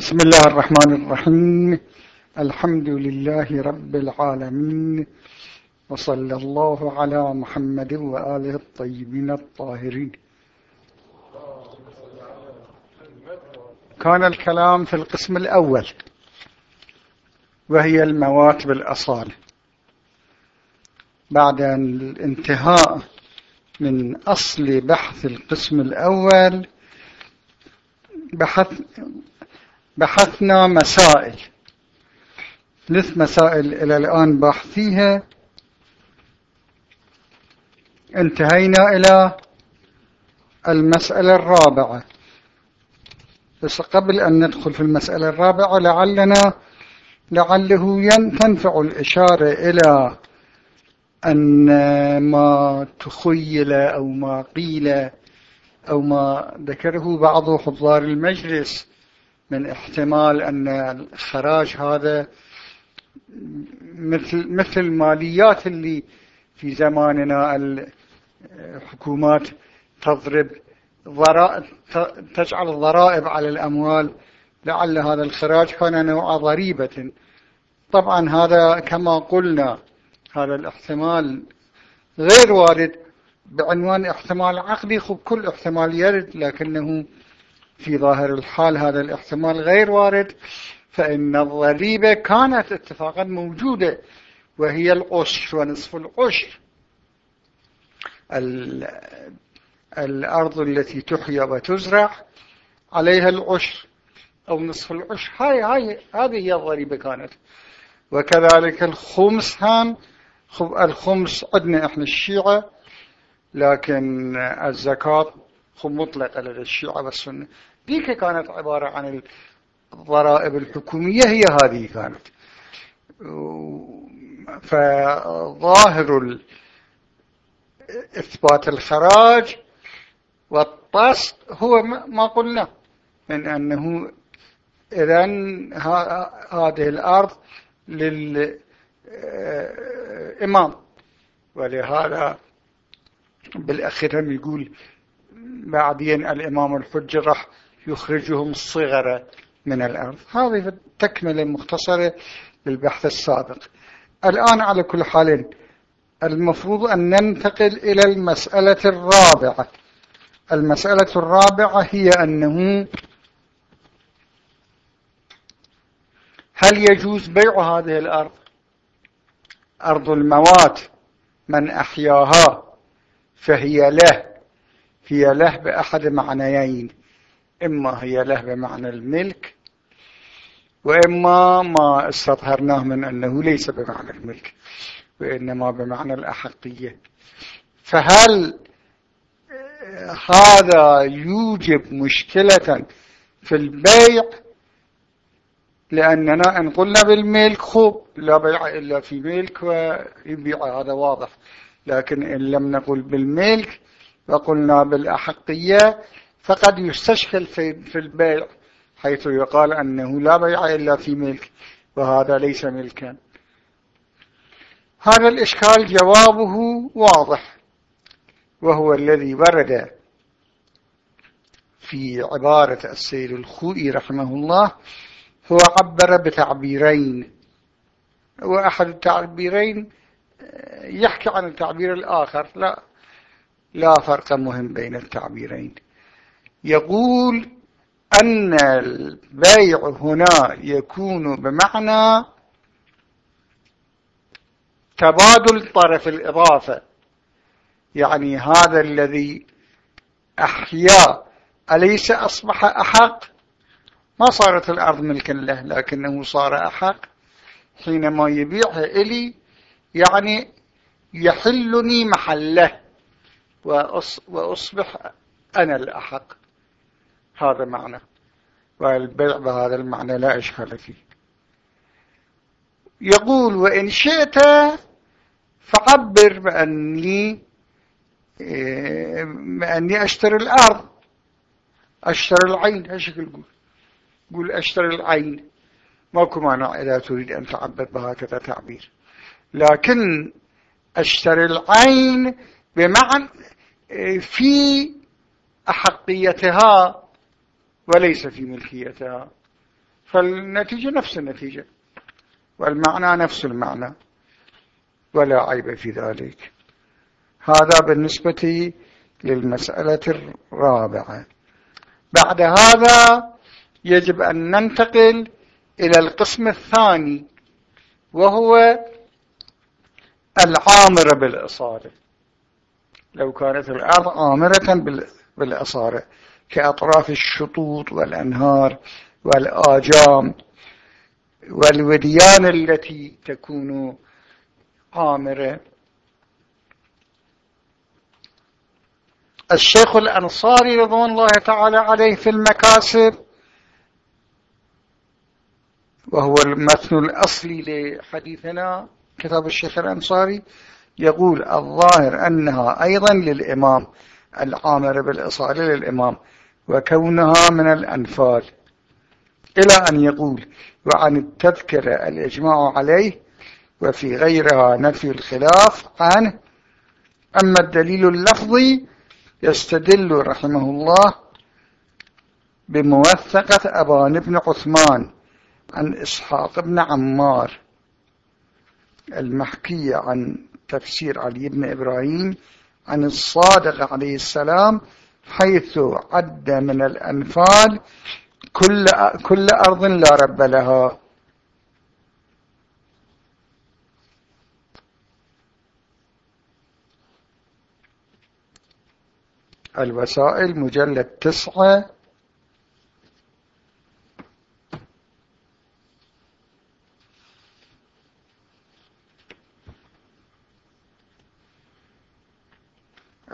بسم الله الرحمن الرحيم. الحمد لله رب العالمين. وصلى الله على محمد وآله الطيبين الطاهرين. كان الكلام في القسم الأول. وهي الموات بالأصالة بعد الانتهاء من أصل بحث القسم الأول بحث بحثنا مسائل. ثلاث مسائل إلى الآن بحثيها انتهينا إلى المسألة الرابعة. بس قبل أن ندخل في المسألة الرابعة لعلنا لعله تنفع الإشارة إلى أن ما تخيل أو ما قيل أو ما ذكره بعض حضار المجلس من احتمال أن الخراج هذا مثل مثل الماليات اللي في زماننا الحكومات تضرب تجعل الضرائب على الأموال لعل هذا الخراج كان نوع ضريبة. طبعا هذا كما قلنا هذا الاحتمال غير وارد بعنوان احتمال عقدي. خب كل احتمال يرد لكنه في ظاهر الحال هذا الاحتمال غير وارد فإن الضريبة كانت اتفاقا موجودة وهي العشر ونصف العشر الأرض التي تحيى وتزرع عليها العشر أو نصف العشر هاي هاي هذه هي الضريبة كانت. وكذلك الخمس هم الخمس عندنا إحنا الشيعة لكن الزكاة مطلقة لدى الشيعة والسنة. ذيك كانت عبارة عن الضرائب الحكومية هي هذه كانت. فظاهر إثبات الخراج والطس هو ما قلنا من أنه إذن هذه الأرض للإمام. ولهذا بالأخير يقول بعدين الإمام الحج راح يخرجهم الصغر من الأرض. هذه التكملة مختصرة للبحث السابق. الآن على كل حال المفروض أن ننتقل إلى المسألة الرابعة. المسألة الرابعة هي أنه هل يجوز بيع هذه الأرض؟ أرض الموات. من أحياها فهي له هي له بأحد معنيين. إما هي له بمعنى الملك وإما ما استظهرناه من أنه ليس بمعنى الملك وإنما بمعنى الأحقية. فهل هذا يوجب مشكلة في البيع؟ لأننا إن قلنا بالملك خوب لا بيع إلا في ملك ويبيع هذا واضح. لكن إن لم نقل بالملك وقلنا بالأحقية فقد يستشكل في البيع حيث يقال أنه لا بيع إلا في ملك وهذا ليس ملكا. هذا الإشكال جوابه واضح وهو الذي ورد في عبارة السيد الخوئي رحمه الله هو عبر بتعبيرين وأحد التعبيرين يحكي عن التعبير الآخر لا لا فرق مهم بين التعبيرين. يقول أن البيع هنا يكون بمعنى تبادل طرف الإضافة. يعني هذا الذي أحيا أليس أصبح أحق؟ ما صارت الأرض ملكا له لكنه صار أحق. حينما يبيعها إلي يعني يحلني محله وأصبح أنا الأحق. هذا معنى والبيع بهذا المعنى لا إشكال فيه. يقول وإن شئت فعبر بأني بأني أشتري الأرض. أشتري العين. هالشكل قول قول أشتري العين. ماكو معنى إذا تريد أن تعبر بهكذا تعبير. لكن أشتري العين بمعنى في أحقيتها وليس في ملكيتها. فالنتيجة نفس النتيجة. والمعنى نفس المعنى. ولا عيب في ذلك. هذا بالنسبة للمسألة الرابعة. بعد هذا يجب أن ننتقل إلى القسم الثاني وهو العامرة بالإصارة لو كانت الأرض عامرة بالإصارة كأطراف الشطوط والأنهار والآجام والوديان التي تكون عامرة الشيخ الأنصاري رضوان الله تعالى عليه في المكاسب وهو المثل الأصلي لحديثنا كتاب الشيخ الأنصاري يقول الظاهر أنها أيضا للإمام العامر بالإصالة للإمام. وكونها من الأنفال. إلى أن يقول وعن التذكرة الإجماع عليه وفي غيرها نفي الخلاف عنه أما الدليل اللفظي يستدل رحمه الله بموثقة أبان بن عثمان عن إسحاق بن عمار المحكية عن تفسير علي بن إبراهيم عن الصادق عليه السلام حيث عد من الأنفال كل, كل أرض لا رب لها. الوسائل مجلد تسعة.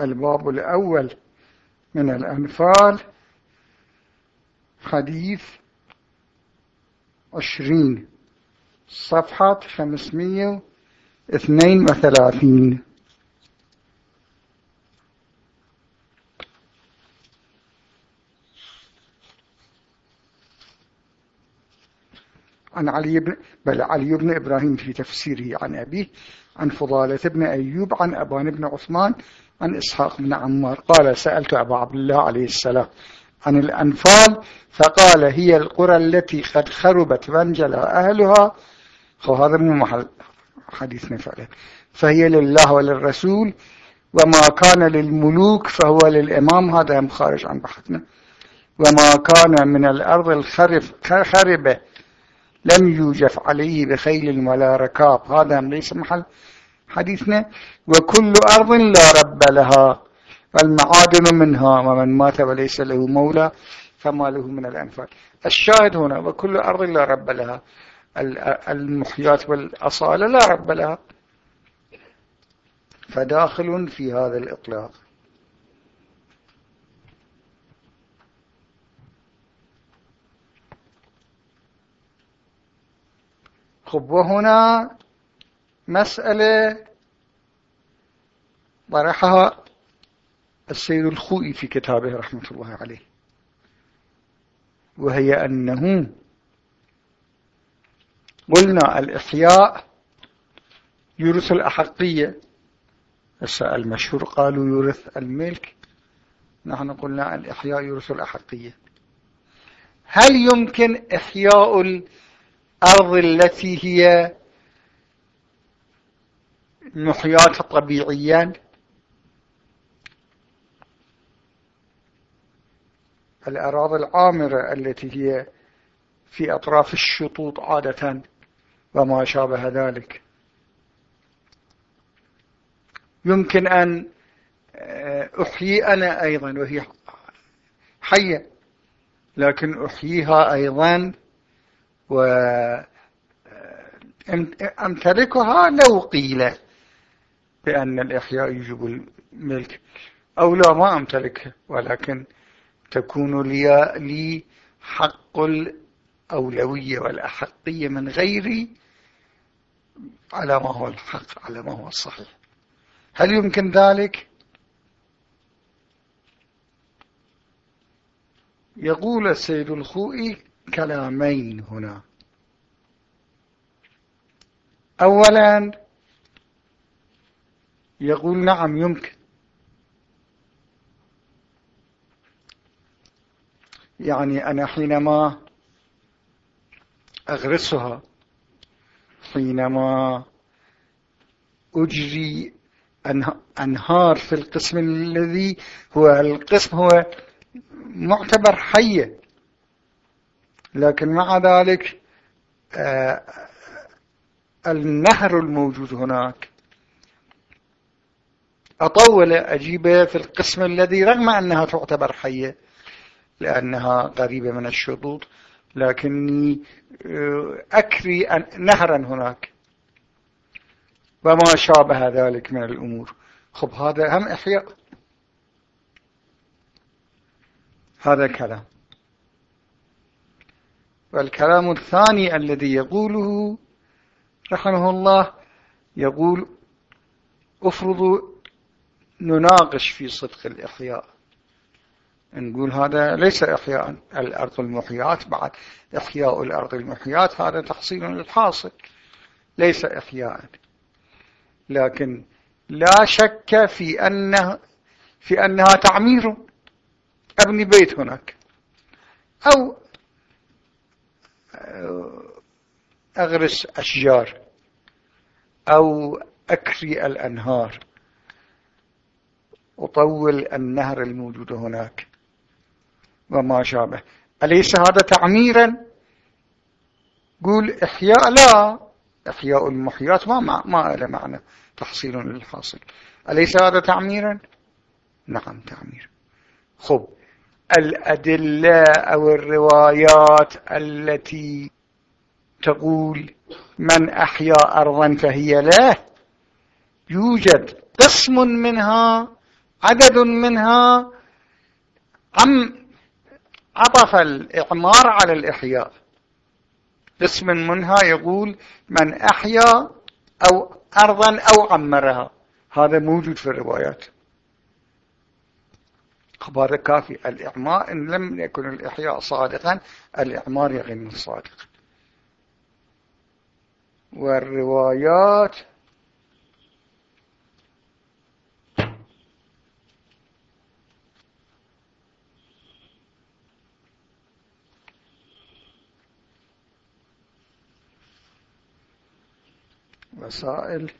الباب الأول من الأنفال حديث عشرين صفحة خمسمية اثنين وثلاثين. عن علي بن بل علي بن إبراهيم في تفسيره عن أبيه عن فضالة بن أيوب عن أبان بن عثمان عن إسحاق بن عمار. قال سألت أبا عبد الله عليه السلام عن الأنفال فقال هي القرى التي قد خربت وانجلى أهلها. وهذا مو محل حديثنا فعلا فهي لله وللرسول وما كان للملوك فهو للإمام. هذا هم خارج عن بحثنا. وما كان من الأرض الخربة لم يوجف عليه بخيل ولا ركاب. هذا ليس محل حديثنا. وكل أرض لا رب لها والمعادن منها ومن مات وليس له مولى فما له من الأنفال. الشاهد هنا وكل أرض لا رب لها. المحيات والأصالة لا رب لها. فداخل في هذا الإطلاق. خب وهنا مسألة طرحها السيد الخوئي في كتابه رحمة الله عليه. وهي أنه قلنا الإحياء يورث الأحقية. المشهور قالوا يورث الملك. نحن قلنا الإحياء يورث الأحقية. هل يمكن إحياء الأرض التي هي محيات طبيعيا. الأراضي العامرة التي هي في أطراف الشطوط عادة وما شابه ذلك. يمكن أن أحيي أنا أيضا وهي حية لكن أحييها أيضا وأمتلكها لو قيل بأن الإحياء يجب الملك أو لا ما أمتلكها ولكن تكون لي, لي حق الأولوية والأحقية من غيري على ما هو الحق على ما هو الصحيح هل يمكن ذلك؟ يقول السيد الخوئي كلامين هنا. أولا يقول نعم يمكن. يعني أنا حينما أغرسها حينما أجري أنهار في القسم الذي هو القسم هو معتبر حية. لكن مع ذلك آه، النهر الموجود هناك. أطول أجيبة في القسم الذي رغم أنها تعتبر حية لأنها قريبة من الشطوط لكني آه، أكري نهرا هناك. وما شابه ذلك من الأمور. خب هذا هم إحياء. هذا كلام. والكلام الثاني الذي يقوله رحمه الله يقول افرضوا نناقش في صدق الإحياء. نقول هذا ليس إحياء الأرض المحيات بعد إحياء الأرض المحيات هذا تحصيل للحاصل ليس إحياء. لكن لا شك في أنه في أنها تعمير أبني بيت هناك أو أغرس أشجار أو أكري الأنهار أطول النهر الموجود هناك. وما شابه. أليس هذا تعميرا؟ قول إحياء. لا. إحياء المحيات. ما, ما له معنى. تحصيل للحاصل. أليس هذا تعميرا؟ نعم تعمير. خب. الأدلة أو الروايات التي تقول من أحيا أرضا فهي له يوجد قسم منها عدد منها عم عطف الإعمار على الإحياء. قسم منها يقول من أحيا أو أرضا أو عمرها. هذا موجود في الروايات. خبر كافي الإعمار إن لم يكن الإحياء صادقا الإعمار يغني الصادق والروايات وسائل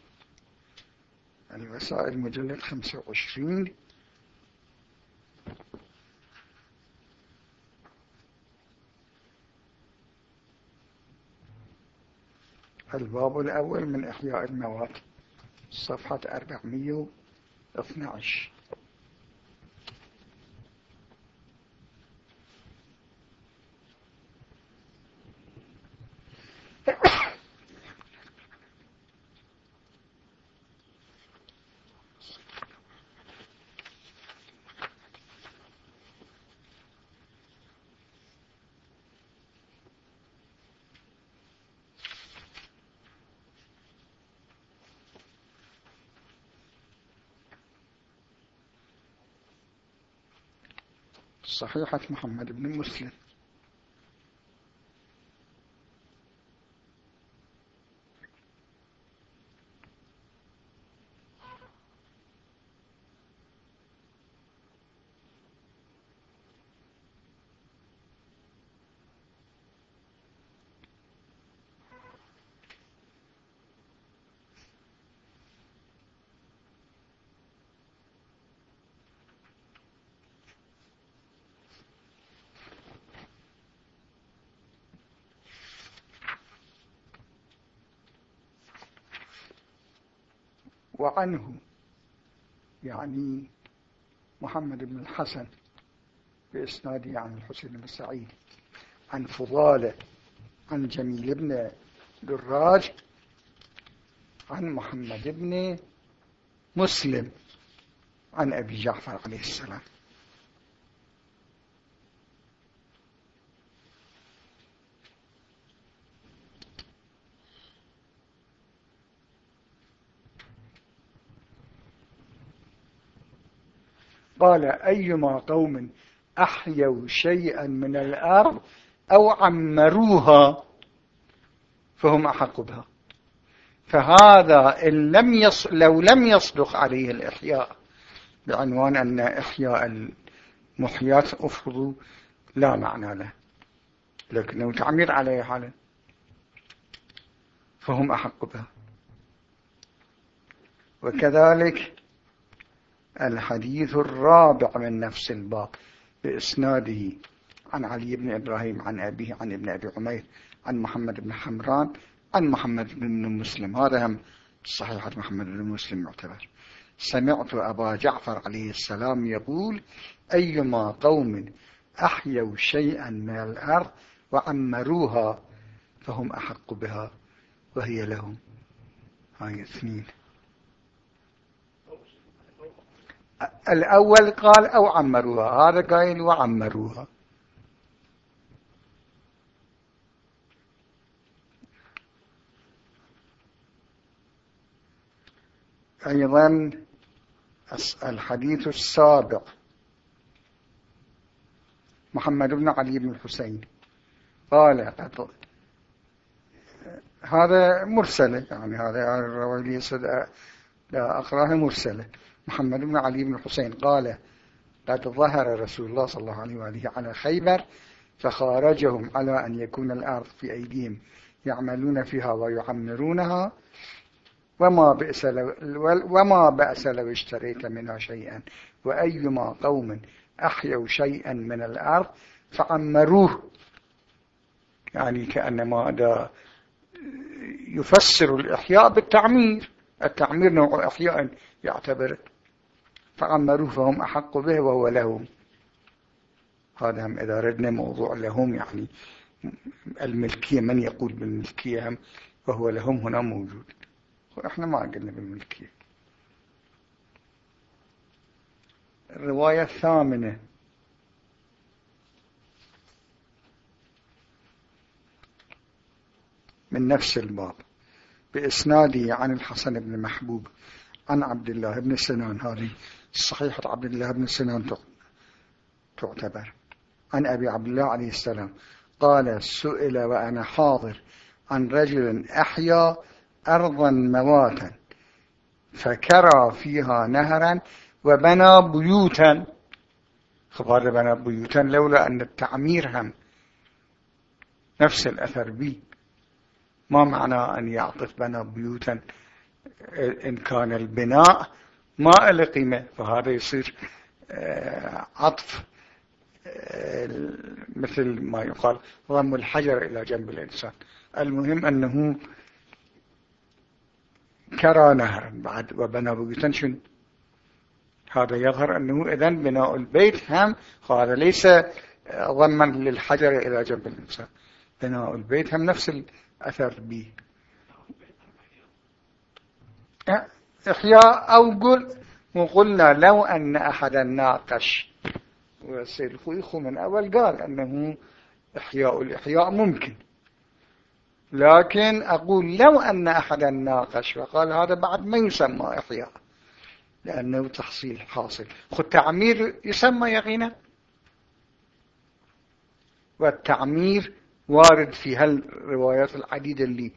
الوسائل مجلد 25 الباب الأول من إحياء المواد صفحة 412 صحيحة محمد بن مسلم. وعنه يعني محمد بن الحسن بإسناده عن الحسين بن سعيد عن فضالة عن جميل بن دراج عن محمد بن مسلم عن أبي جعفر عليه السلام. قال أيما قوم أحيوا شيئا من الأرض أو عمروها فهم أحق بها. فهذا إن لم يص... لو لم يصدق عليه الإحياء بعنوان أن إحياء المحيات أفرضوا لا معنى له. لكنه تعمير عليه حالا. فهم أحق بها. وكذلك الحديث الرابع من نفس الباب بإسناده عن علي بن إبراهيم عن أبيه عن ابن أبي عمير عن محمد بن حمران عن محمد بن مسلم. هذا هم صحيحة محمد بن مسلم معتبر سمعت أبا جعفر عليه السلام يقول أيما قوم أحيوا شيئا من الأرض وعمروها فهم أحق بها وهي لهم. هاي اثنين. الأول قال أو عمروها هذا قائل وعمروها. أيضا الحديث السابق. محمد بن علي بن الحسين. قال هذا مرسلة يعني هذا الروي لا أقراه مرسلة. محمد بن علي بن الحسين قال قد ظهر رسول الله صلى الله عليه وآله على خيبر فخارجهم على أن يكون الأرض في أيديهم يعملون فيها ويعمرونها وما بأس لو, وما بأس لو اشتريت منها شيئا وأيما قوم أحيوا شيئا من الأرض فعمروه. يعني كأنما هذا يفسر الإحياء بالتعمير التعمير نوع إحياء يعتبر فعمروه فهم أحق به وهو لهم. هذا هم إذا ردنا موضوع لهم يعني الملكية من يقول بالملكية هم؟ وهو لهم هنا موجود. وإحنا ما قلنا بالملكية. الرواية الثامنة. من نفس الباب. بإسناده عن الحسن بن محبوب عن عبد الله بن سنان هذه. صحيحة عبد الله بن سنان تعتبر. عن أبي عبد الله عليه السلام. قال سئل وأنا حاضر عن رجل أحيا أرضا مواتا فكرى فيها نهرا وبنى بيوتا. خبار بنى بيوتا لولا أن التعمير هم نفس الأثر به ما معنى أن يعطف بنى بيوتا؟ إن كان البناء ما له قيمة فهذا يصير آه، عطف آه، مثل ما يقال ضم الحجر إلى جنب الإنسان. المهم أنه كرى نهرا بعد وبنى بيوتا. هذا يظهر أنه إذن بناء البيت هم هذا ليس ضما للحجر إلى جنب الإنسان. بناء البيت هم نفس الأثر به إحياء أو قل وقلنا لو أن أحدا ناقش. وسيد الخويخ من أول قال أنه إحياء الإحياء ممكن. لكن أقول لو أن أحدا ناقش وقال هذا بعد ما يسمى إحياء لأنه تحصيل حاصل. خذ تعمير يسمى يقينا؟ والتعمير وارد في هالروايات العديدة اللي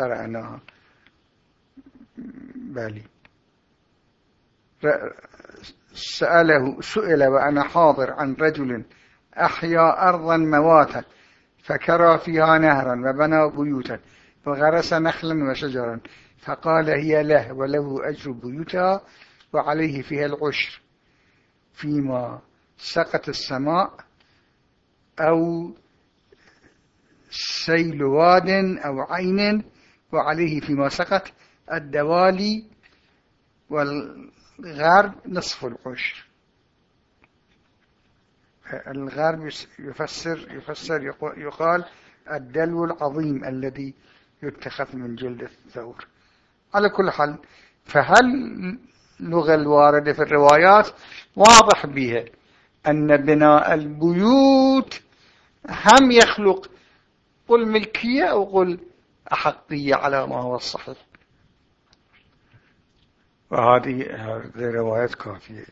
قرأناها. بالي. سأله سئل وأنا حاضر عن رجل أحيا أرضا مواتا فكرى فيها نهرا وبنى بيوتا وغرس نخلا وشجرا فقال هي له وله أجر بيوتها وعليه فيها العشر. فيما سقط السماء أو سيل واد أو عين وعليه فيما سقط الدوالي والغرب نصف العشر. الغرب يفسر يفسر يقال الدلو العظيم الذي يتخذ من جلد الثور. على كل حال فهل اللغة الواردة في الروايات واضح بها أن بناء البيوت هم يخلق قل ملكية أو قل أحقية على ما هو الصحيح؟ وهذه هذه روايات كافية.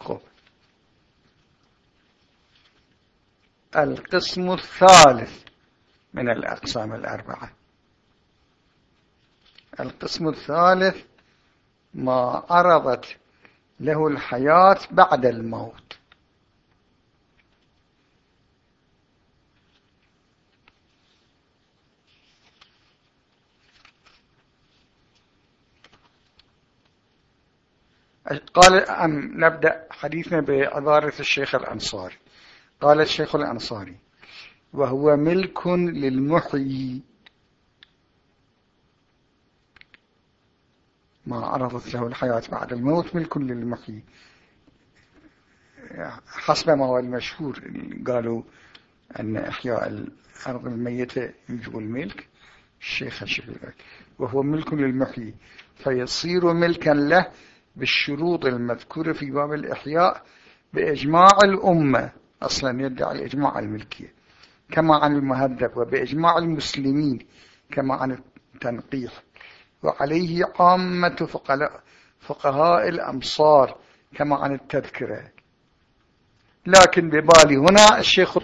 خب. القسم الثالث من الأقسام الأربعة. القسم الثالث ما عرضت له الحياة بعد الموت. قال أم نبدأ حديثنا بعبارة الشيخ الأنصاري. قال الشيخ الأنصاري وهو ملك للمحيي. ما عرضت له الحياة بعد الموت ملك للمحيي. حسب ما هو المشهور قالوا أن إحياء الأرض الميتة يجب الملك. الشيخ الشيخ وهو ملك للمحيي. فيصير ملكا له بالشروط المذكورة في باب الإحياء بإجماع الأمة. أصلا يدعي الإجماع الملكية كما عن المهذب وبإجماع المسلمين كما عن التنقيح. وعليه عامة فقهاء الأمصار كما عن التذكرة. لكن ببالي هنا الشيخ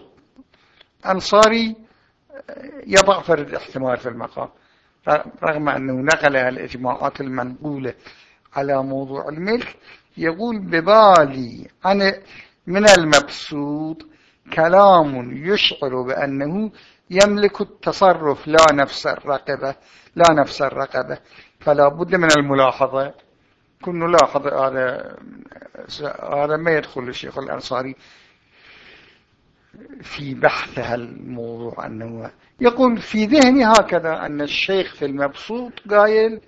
الأنصاري يضع فرد احتمال في المقام رغم أنه نقل الإجماعات المنقولة على موضوع الملك يقول ببالي عن من المبسوط كلام يشعر بأنه يملك التصرف لا نفس الرقبة لا نفس الرقبة. فلا بد من الملاحظة. كن نلاحظ هذا هذا ما يدخل الشيخ الأنصاري في بحث هالموضوع أنه يقول في ذهني هكذا أن الشيخ في المبسوط قايل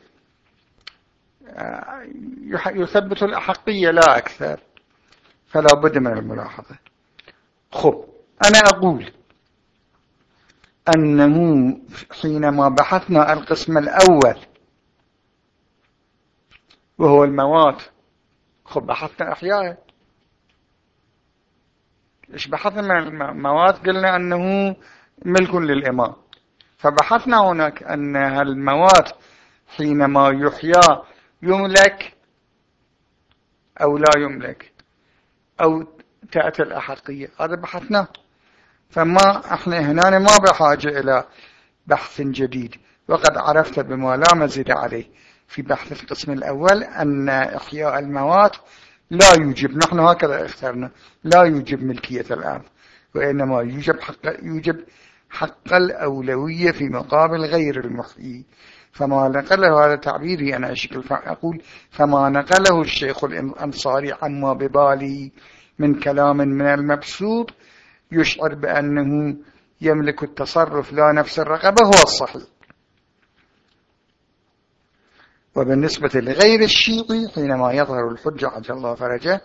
يثبت الأحقية لا أكثر. فلا بد من الملاحظة. خب أنا أقول أنه حينما بحثنا القسم الأول وهو المواد خب بحثنا أحياء. إيش بحثنا؟ المواد قلنا أنه ملك للإمام. فبحثنا هناك أن المواد حينما يحيى يملك أو لا يملك أو تأتي الأحقية هذا بحثنا. فما أحنا هنا ما بحاجة إلى بحث جديد. وقد عرفت بما لا مزيد عليه في بحث القسم الأول أن إحياء المواد لا يوجب. نحن هكذا اخترنا. لا يوجب ملكية الأرض وإنما يوجب حق, يوجب حق الأولوية في مقابل غير المحيي فما نقله هذا تعبيري أنا أشكل أقول فما نقله الشيخ الأنصاري عما ببالي من كلام من المبسوط يشعر بأنه يملك التصرف لا نفس الرقبة هو الصحيح. وبالنسبة لغير الشيعي حينما يظهر الحجة عجل الله فرجه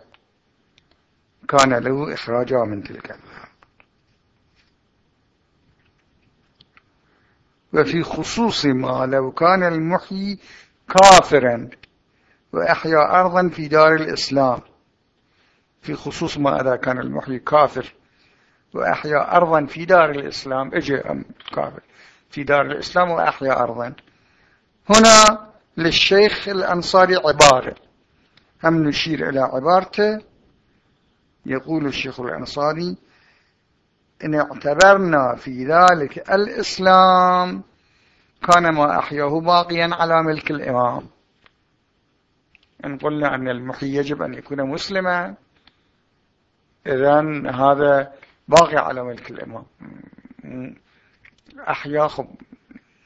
كان له إخراجا من تلك. الأرض وفي خصوص ما لو كان المحيي كافرا وأحيا أرضا في دار الإسلام. في خصوص ما إذا كان المحيي كافر وأحيا أرضا في دار الإسلام إجي كافر في دار الإسلام وأحيا أرضا. هنا للشيخ الأنصاري عبارة. هم نشير إلى عبارته. يقول الشيخ الأنصاري إن اعتبرنا في ذلك الإسلام كان ما أحياه باقيا على ملك الإمام. إن قلنا أن المحي يجب أن يكون مسلما إذن هذا باقي على ملك الإمام. أحيا خب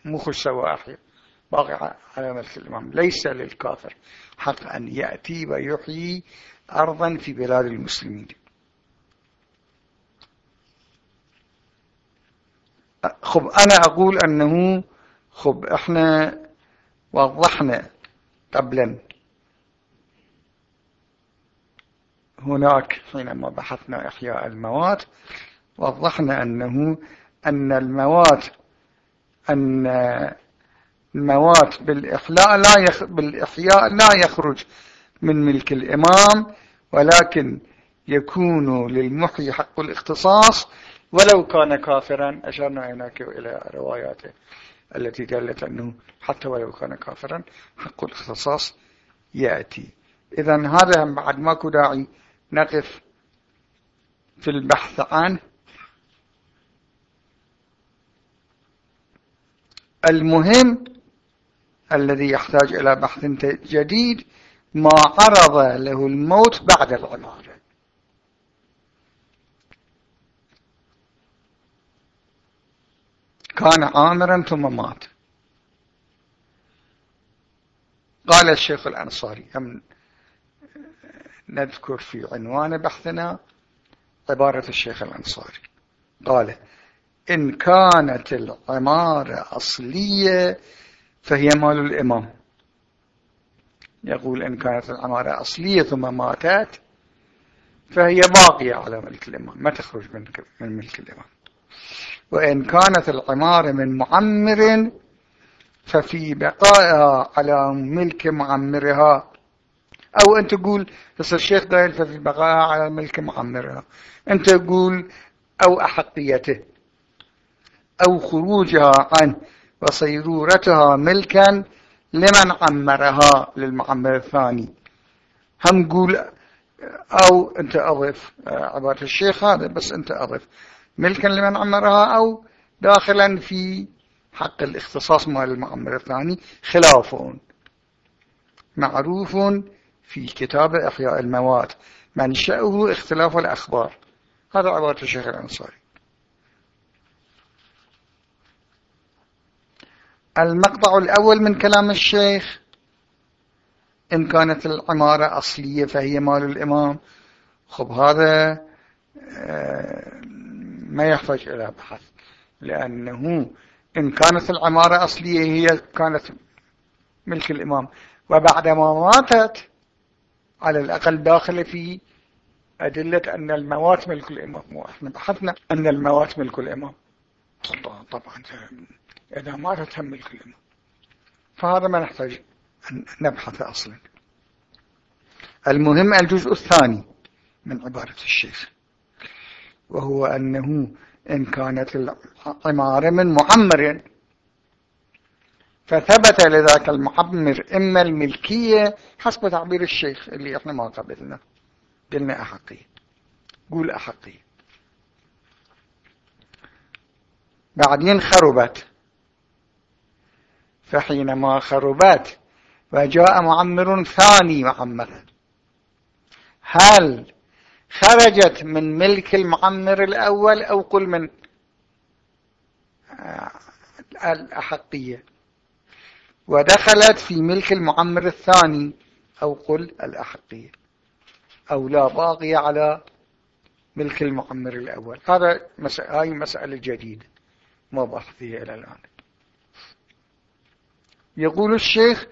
مو خش سوى أحيا باقي على ملك الإمام. ليس للكافر حق أن يأتي ويحيي أرضا في بلاد المسلمين. خب أنا أقول أنه خب إحنا وضحنا قبلا. هناك حينما بحثنا إحياء المواد وضحنا أنه أن المواد أن المواد بالإحياء لا يخ بالإحياء لا يخرج من ملك الإمام ولكن يكون للمحيي حق الاختصاص ولو كان كافرا أشرنا هناك إلى رواياته التي دلت أنه حتى ولو كان كافرا حق الاختصاص يأتي. إذا هذا بعد ماكو داعي نقف في البحث عنه المهم الذي يحتاج إلى بحث جديد ما عرض له الموت بعد العمارة كان عامرا ثم مات. قال الشيخ الأنصاري نذكر في عنوان بحثنا عبارة الشيخ الأنصاري. قال إن كانت العمارة أصلية فهي مال الإمام. يقول إن كانت العمارة أصلية ثم ماتت فهي باقية على ملك الإمام ما تخرج من ملك الإمام. وإن كانت العمارة من معمر ففي بقائها على ملك معمرها. أو أنت تقول بس الشيخ قال ففي بقائها على ملك معمرها. أنت تقول أو أحقيته أو خروجها عنه وصيرورتها ملكا لمن عمرها للمعمر الثاني. هم قول أو أنت أضف. عبارة الشيخ هذا بس أنت أضف. ملكا لمن عمرها أو داخلا في حق الاختصاص مال المعمر الثاني. خلاف. معروف في كتاب إحياء المواد منشأه اختلاف الأخبار. هذا عبارة الشيخ الأنصاري. المقطع الأول من كلام الشيخ. إن كانت العمارة أصلية فهي مال الإمام. خب هذا آه، ما يحتاج إلى بحث لأنه إن كانت العمارة أصلية هي كانت ملك الإمام. وبعدما ماتت على الأقل داخل في أدلة أن الموات ملك الإمام. وإحنا بحثنا أن الموات ملك الإمام. طبعا إذا ماتت هم ملك الإمام. فهذا ما نحتاج أن نبحث أصلا. المهم الجزء الثاني من عبارة الشيخ. وهو أنه إن كانت العمارة من معمر. فثبت لذاك المعمر إما الملكية حسب تعبير الشيخ اللي إحنا ما قبلنا. قلنا أحقية قول أحقية بعدين خربت. فحينما خربت وجاء معمر ثاني معمر هل خرجت من ملك المعمر الأول أو قل من آه، الأحقية. ودخلت في ملك المعمر الثاني أو قل الأحقية. أو لا باقي على ملك المعمر الأول. هذا هاي مسألة جديدة ما بحث فيها إلى الآن. يقول الشيخ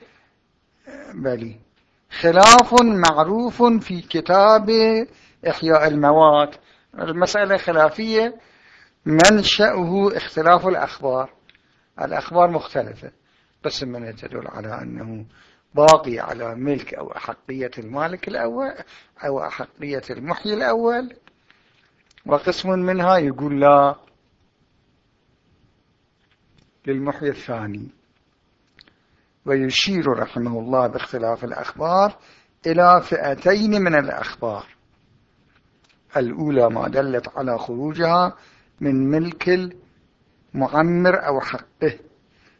بلي خلاف معروف في كتاب إحياء الموات المسألة خلافية. منشأه اختلاف الأخبار. الأخبار مختلفة. بس من تدل على أنه باقي على ملك أو أحقية المالك الأول أو أحقية المحيي الأول. وقسم منها يقول لا للمحيي الثاني. ويشير رحمه الله باختلاف الأخبار إلى فئتين من الأخبار. الأولى ما دلت على خروجها من ملك المعمر أو حقه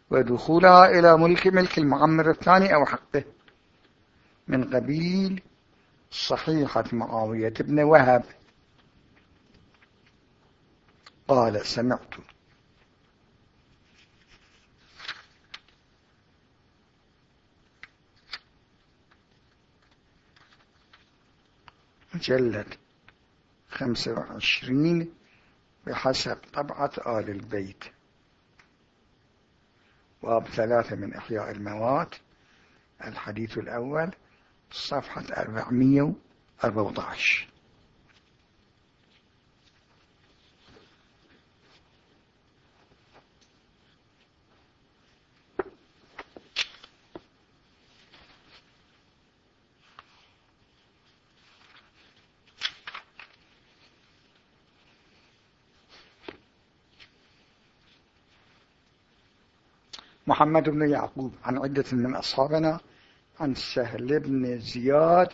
ودخولها إلى ملك ملك المعمر الثاني أو حقه. من قبيل صحيحة معاوية بن وهب. قال سمعت. مجلد خمسة وعشرين بحسب طبعة آل البيت. باب ثلاثة من إحياء الموات. الحديث الأول صفحة 414 محمد بن يعقوب عن عدة من أصحابنا عن سهل بن زياد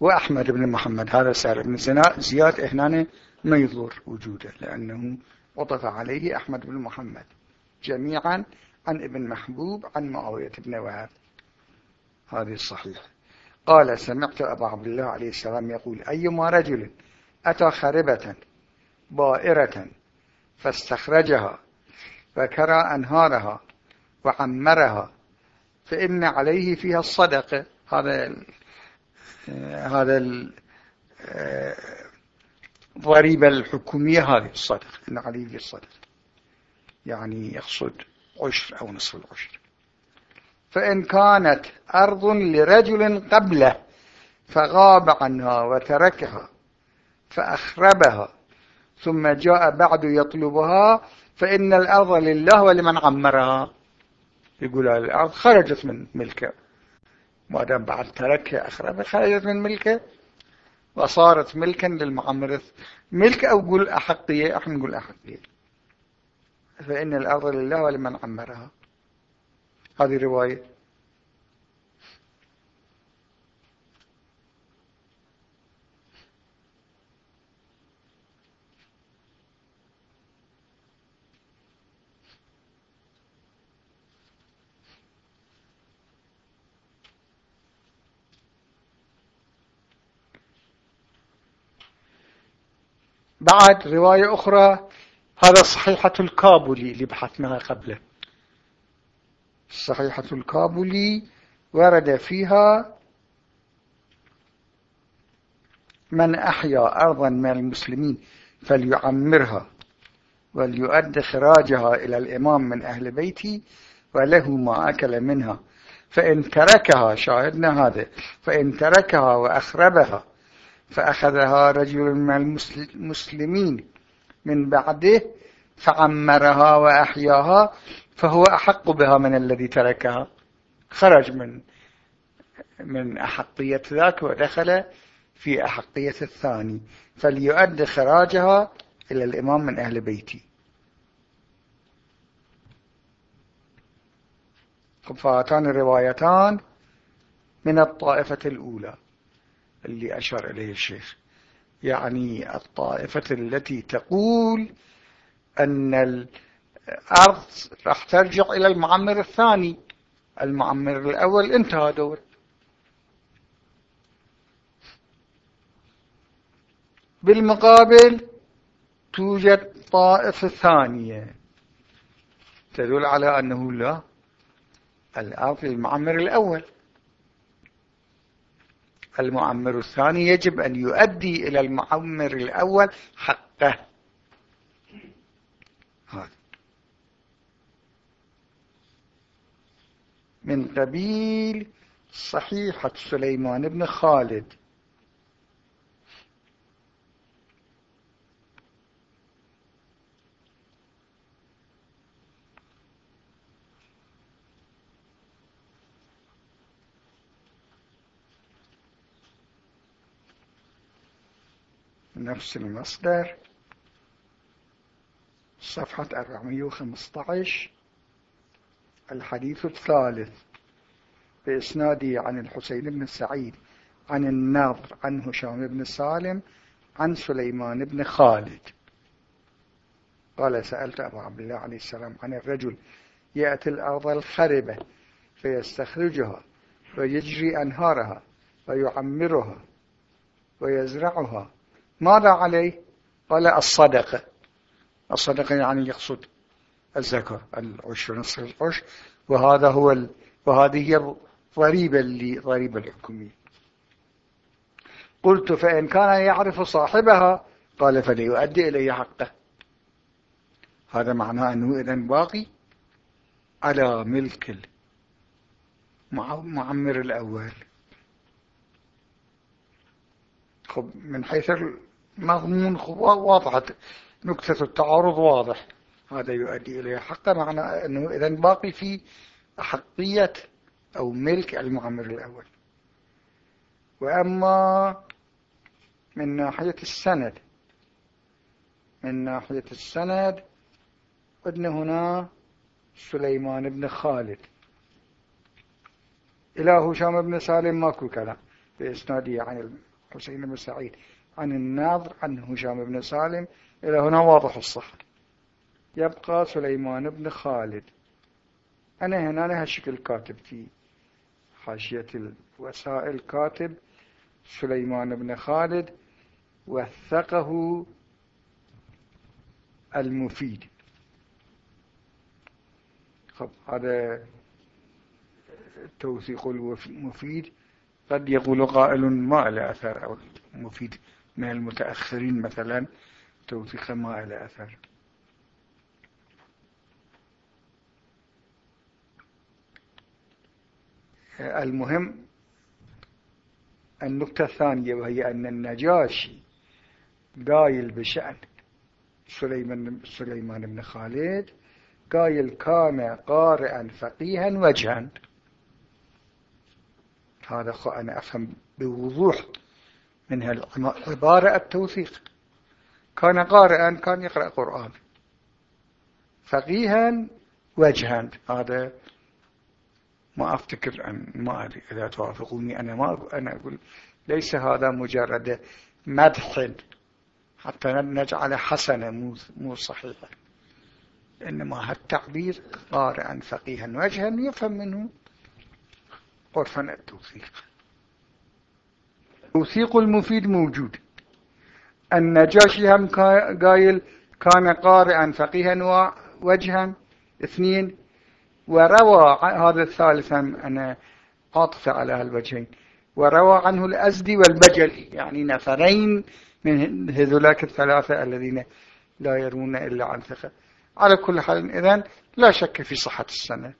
وأحمد بن محمد. هذا سهل بن زياد هنا ما يضر وجوده لأنه عطف عليه أحمد بن محمد. جميعا عن ابن محبوب عن معاوية بن وهب. هذه الصحيحة. قال سمعت أبا عبد الله عليه السلام يقول أيما رجل أتى خربة بائرة فاستخرجها فكرى أنهارها وعمرها فإن عليه فيها الصدقة هذا آه، هذا الضريبة الحكومية هذه الصدق. إن عليه الصدق. يعني يقصد عشر أو نصف العشر. فإن كانت أرض لرجل قبله فغاب عنها وتركها فأخربها ثم جاء بعد يطلبها فإن الأرض لله ولمن عمرها. يقول الأرض خرجت من ملكه. ما دام بعد تركها أخربها خرجت من ملكه. وصارت ملكا للمعمر ملك أو قول أحقية إحنا نقول أحقية. فإن الأرض لله ولمن عمرها. هذه رواية. بعد رواية أخرى هذا صحيحة الكابولي اللي بحثناها قبله. صحيحة الكابولي ورد فيها من أحيا أرضا من المسلمين فليعمرها وليؤد خراجها إلى الإمام من أهل بيتي وله ما أكل منها. فإن تركها شاهدنا هذا فإن تركها وأخربها فأخذها رجل من المسلمين من بعده فعمرها وأحياها فهو أحق بها من الذي تركها. خرج من من أحقية ذاك ودخل في أحقية الثاني فليؤد خراجها إلى الإمام من أهل بيتي فهاتان الروايتان من الطائفة الأولى. اللي أشار إليه الشيخ. يعني الطائفة التي تقول أن الأرض راح ترجع إلى المعمر الثاني. المعمر الأول انتهى دور. بالمقابل توجد طائفة ثانية تدل على أنه لا الأرض للمعمر الأول. المعمر الثاني يجب أن يؤدي إلى المعمر الأول حقه. من قبيل صحيحة سليمان بن خالد. نفس المصدر. صفحة 415 الحديث الثالث. بإسناده عن الحسين بن سعيد عن النضر عن هشام بن سالم عن سليمان بن خالد. قال سألت أبو عبد الله عليه السلام عن الرجل يأتي الأرض الخربة فيستخرجها ويجري أنهارها ويعمرها ويزرعها ماذا عليه؟ قال الصدقة الصدقة يعني يقصد الزكاة العشر نصف العشر وهذا هو ال... وهذه هي الضريبة اللي ضريبة الحكومية قلت فإن كان يعرف صاحبها قال فليؤدي إليه حقه. هذا معناه أنه إذن باقي على ملك المعمر الأول. خب من حيث مضمون واضحة. نكتة التعارض واضح. هذا يؤدي إليه حقا. معنى أنه إذا باقي في أحقية أو ملك المعمر الأول. وأما من ناحية السند. من ناحية السند عندنا هنا سليمان بن خالد. إلى هشام بن سالم ماكو كلام. بإسناده عن الحسين بن سعيد. عن الناظر عن هشام بن سالم إلى هنا واضح الصح. يبقى سليمان بن خالد. أنا هنا هالشكل كاتب في حاشية الوسائل كاتب سليمان بن خالد وثقه المفيد. خب هذا التوثيق المفيد. قد يقول قائل ما له أثر أو مفيد من المتأخرين مثلا توثيق ما له أثر. المهم النقطة الثانية وهي أن النجاشي قايل بشأن سليمان, سليمان بن خالد قايل كان قارئا فقيها وجها. هذا أنا أفهم بوضوح من هالعبارة التوثيق. كان قارئا كان يقرأ قرآن. فقيها وجها. هذا ما أفتكر أن ما أدري إذا توافقوني. أنا ما أنا أقول ليس هذا مجرد مدح حتى نجعل حسنا مو صحيحا. إنما هالتعبير قارئا فقيها وجها يفهم منه عرفا التوثيق. التوثيق المفيد موجود. النجاشي هم قايل كان قارئا فقيها وجها اثنين وروى هذا الثالث أنا عاطفة على هالوجهين. وروى عنه الأزدي والبجلي يعني نفرين من هذولاك الثلاثة الذين لا يرون إلا عن ثقة. على كل حال إذن لا شك في صحة السند.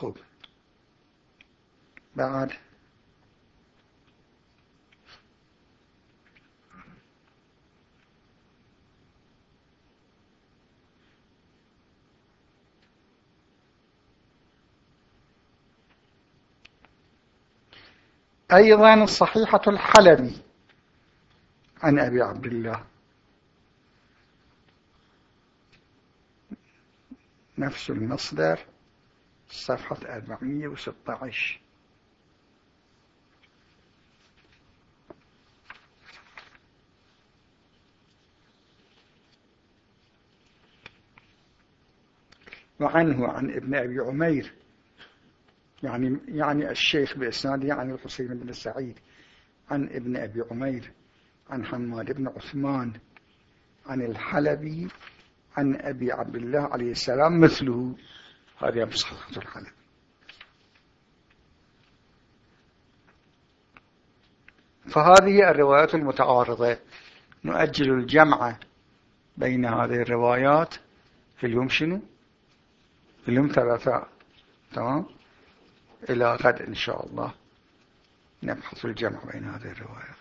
خب بعد. أيضا الصحيحة الحلبي عن أبي عبد الله. نفس المصدر. صفحة 416 وعنه عن ابن أبي عمير. يعني يعني الشيخ بإسناده يعني الحسين بن سعيد. عن ابن أبي عمير. عن حماد بن عثمان. عن الحلبي. عن أبي عبد الله عليه السلام مثله. هذه مصحفة الحلبي فهذه الروايات المتعارضة. نؤجل الجمع بين هذه الروايات. في اليوم شنو؟ في اليوم ثلاثاء تمام؟ إلى غد إن شاء الله. نبحث الجمع بين هذه الروايات.